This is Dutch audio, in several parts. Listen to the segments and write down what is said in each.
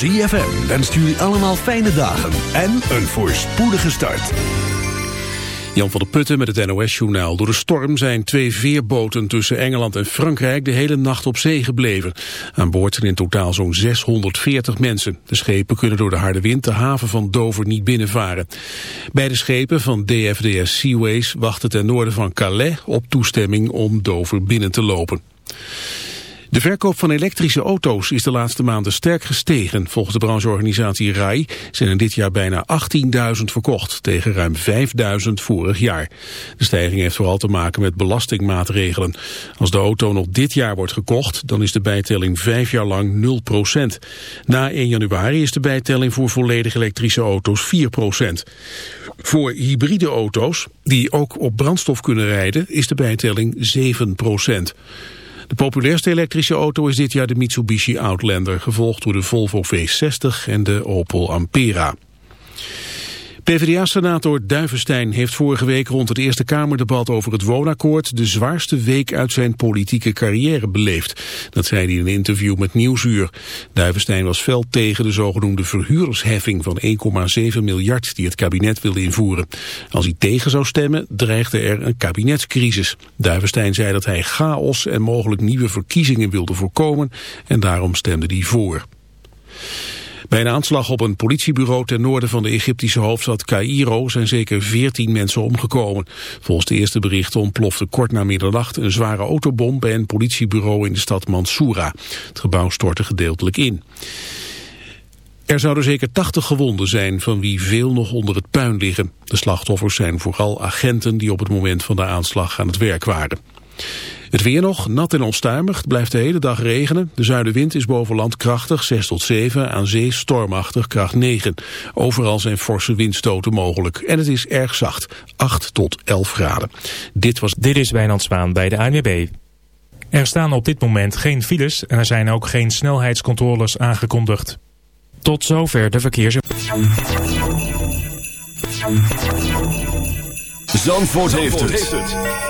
ZFM wenst jullie allemaal fijne dagen en een voorspoedige start. Jan van der Putten met het NOS-journaal. Door de storm zijn twee veerboten tussen Engeland en Frankrijk de hele nacht op zee gebleven. Aan boord zijn in totaal zo'n 640 mensen. De schepen kunnen door de harde wind de haven van Dover niet binnenvaren. Beide schepen van DFDS Seaways wachten ten noorden van Calais op toestemming om Dover binnen te lopen. De verkoop van elektrische auto's is de laatste maanden sterk gestegen. Volgens de brancheorganisatie RAI zijn er dit jaar bijna 18.000 verkocht, tegen ruim 5.000 vorig jaar. De stijging heeft vooral te maken met belastingmaatregelen. Als de auto nog dit jaar wordt gekocht, dan is de bijtelling vijf jaar lang 0%. Na 1 januari is de bijtelling voor volledig elektrische auto's 4%. Voor hybride auto's, die ook op brandstof kunnen rijden, is de bijtelling 7%. De populairste elektrische auto is dit jaar de Mitsubishi Outlander, gevolgd door de Volvo V60 en de Opel Ampera. PvdA-senator Duivenstein heeft vorige week rond het Eerste Kamerdebat over het woonakkoord de zwaarste week uit zijn politieke carrière beleefd. Dat zei hij in een interview met Nieuwsuur. Duivenstein was fel tegen de zogenoemde verhuurdersheffing van 1,7 miljard die het kabinet wilde invoeren. Als hij tegen zou stemmen, dreigde er een kabinetscrisis. Duivenstein zei dat hij chaos en mogelijk nieuwe verkiezingen wilde voorkomen en daarom stemde hij voor. Bij een aanslag op een politiebureau ten noorden van de Egyptische hoofdstad Cairo zijn zeker 14 mensen omgekomen. Volgens de eerste berichten ontplofte kort na middernacht een zware autobom bij een politiebureau in de stad Mansoura. Het gebouw stortte gedeeltelijk in. Er zouden zeker 80 gewonden zijn, van wie veel nog onder het puin liggen. De slachtoffers zijn vooral agenten die op het moment van de aanslag aan het werk waren. Het weer nog, nat en onstuimig, het blijft de hele dag regenen. De zuidenwind is boven land krachtig, 6 tot 7, aan zee stormachtig, kracht 9. Overal zijn forse windstoten mogelijk en het is erg zacht, 8 tot 11 graden. Dit was... Dit is Wijnand Zwaan bij de ANWB. Er staan op dit moment geen files en er zijn ook geen snelheidscontroles aangekondigd. Tot zover de verkeers... Zandvoort, heeft, het.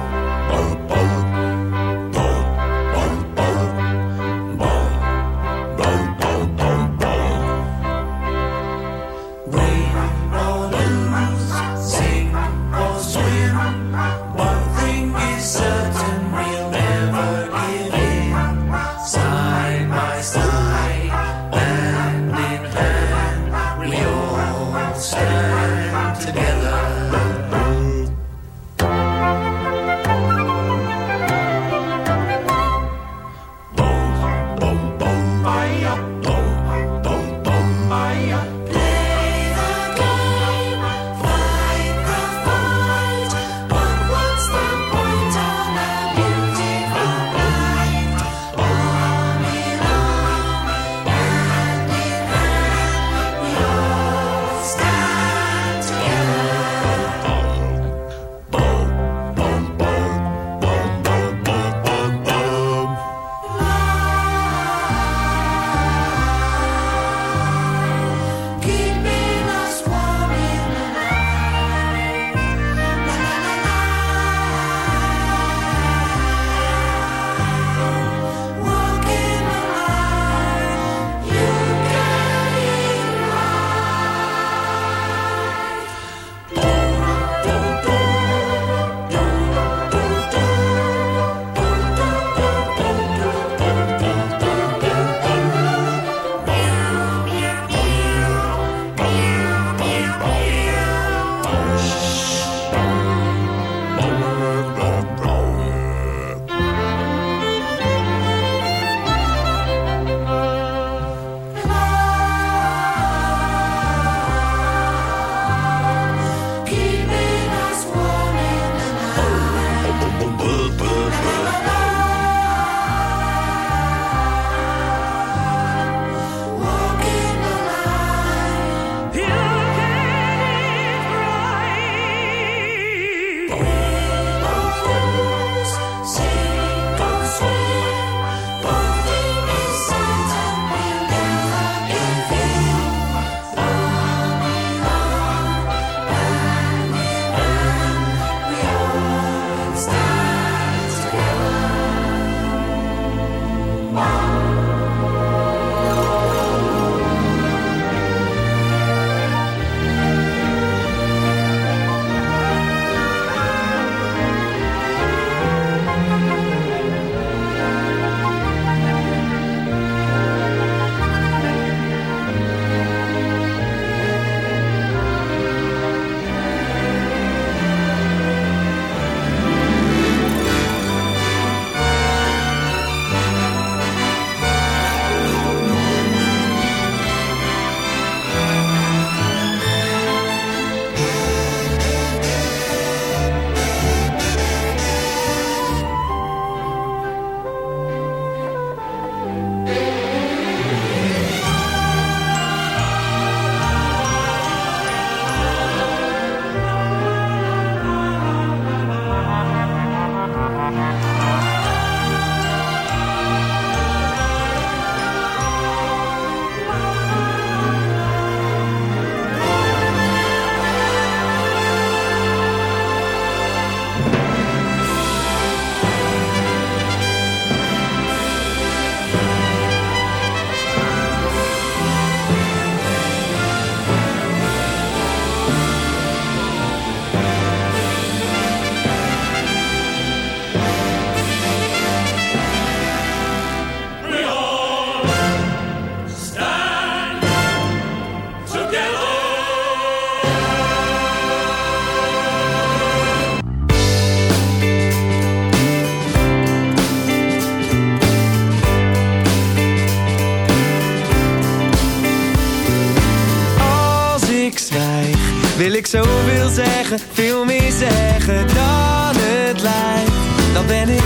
veel meer zeggen dan het lijkt. Dan ben ik.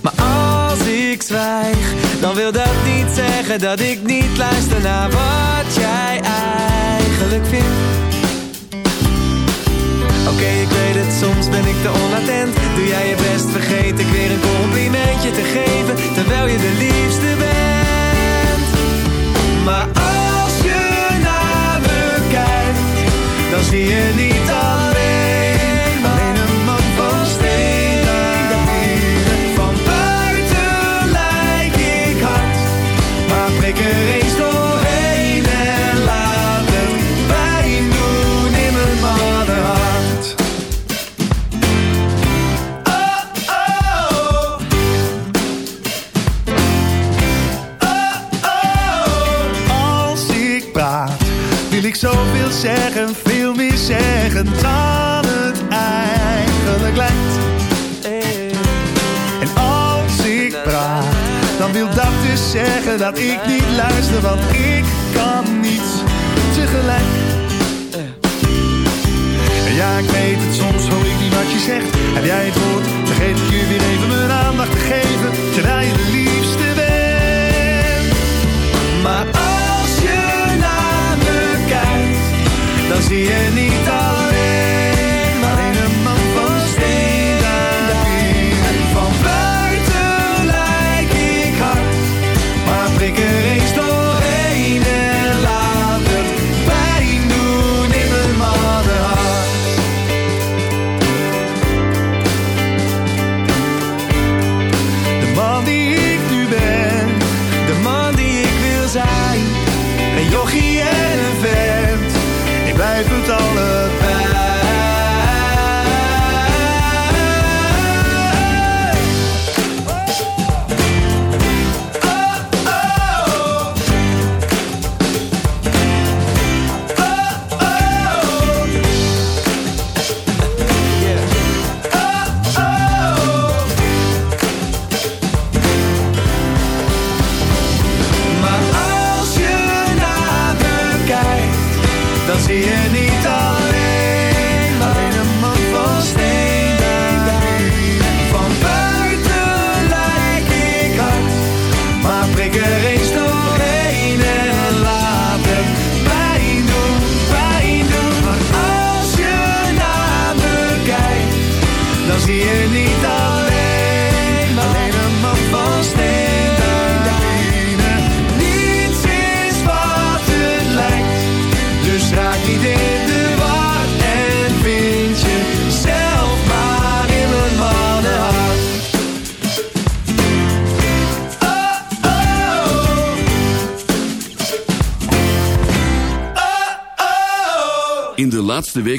Maar als ik zwijg, dan wil dat niet zeggen dat ik niet luister naar wat jij eigenlijk vindt. Oké, ik weet het, soms ben ik te onattent see any ik niet luister, want ik kan niet tegelijk. Eh. Ja, ik weet het, soms hoor ik niet wat je zegt. Heb jij het woord, vergeet ik je weer even mijn aandacht te geven. Terwijl je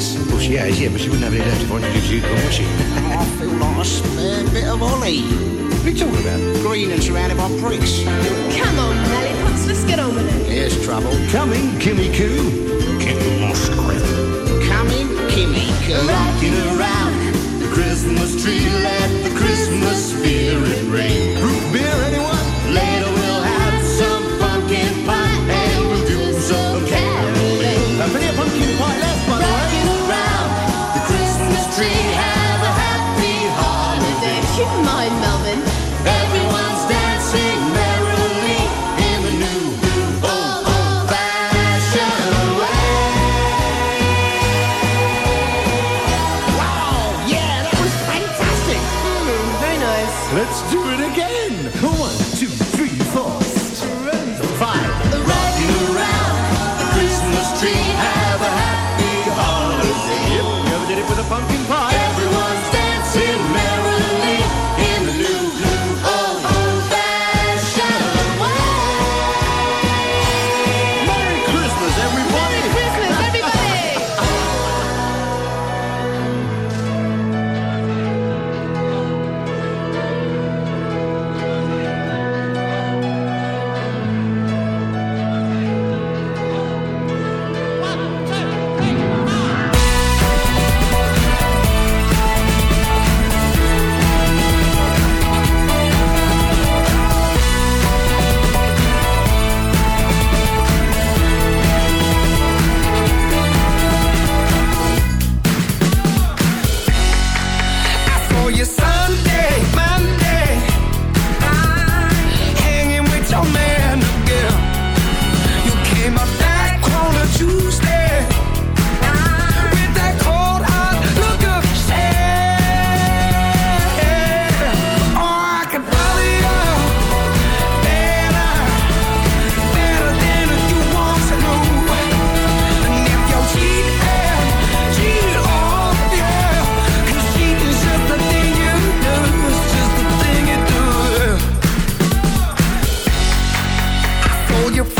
Hasn't oh, she got? Well, she has, yeah, but she wouldn't have any left if I introduced you to her, would she? I feel like a spare bit of Ollie. What are you talking about? Green and surrounded by pricks. Come on, Lollipops, let's get on with it. Here's trouble. Coming, Kimmy Coo. Coming, Kimmy, Coo. Rocking around the Christmas tree, let the Christmas spirit ring. Root beer, your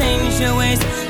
change your ways.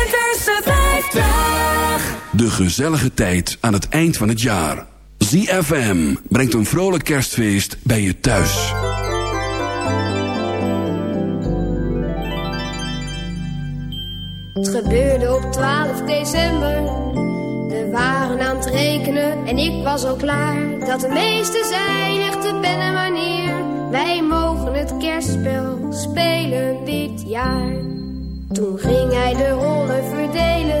De Winterse 50. De gezellige tijd aan het eind van het jaar. ZFM brengt een vrolijk kerstfeest bij je thuis. Het gebeurde op 12 december. We waren aan het rekenen en ik was al klaar. Dat de meesten zijn echte pen en wanneer. Wij mogen het kerstspel spelen dit jaar. Toen ging hij de rollen verdelen.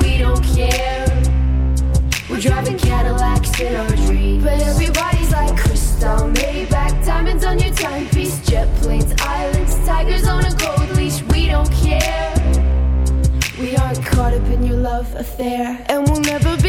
love affair, and we'll never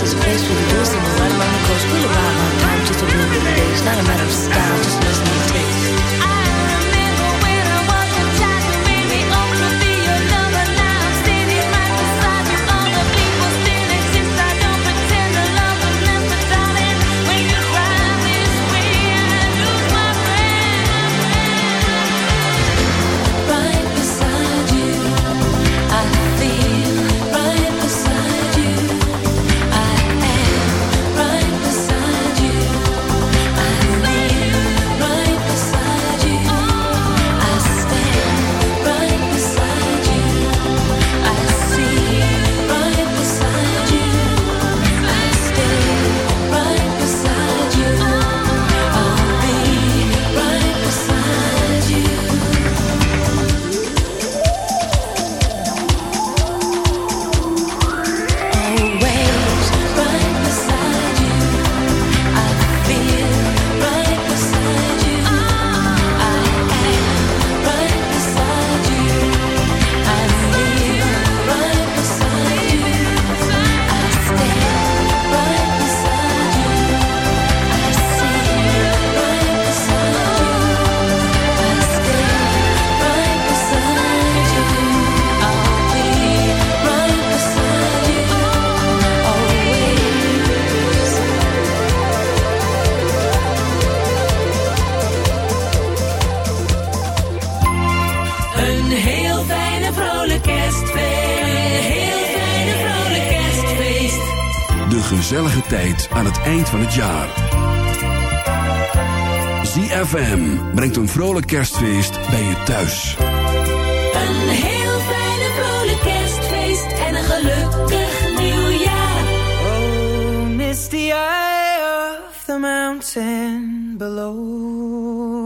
this place with wisdom. Aan het eind van het jaar. ZFM brengt een vrolijk kerstfeest bij je thuis. Een heel fijne vrolijk kerstfeest. En een gelukkig nieuwjaar. Oh, misty eye of the mountain below.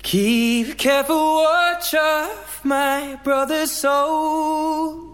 Keep careful watch of my brother's souls.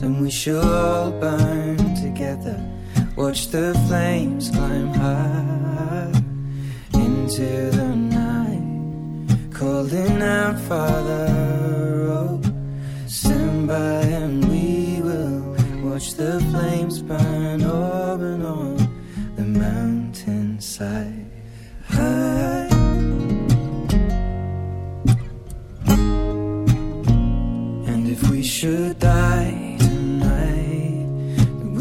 then we shall all burn together. Watch the flames climb high into the night, calling out, Father, oh, stand by and we will watch the flames burn over and on the mountainside. High. And if we should die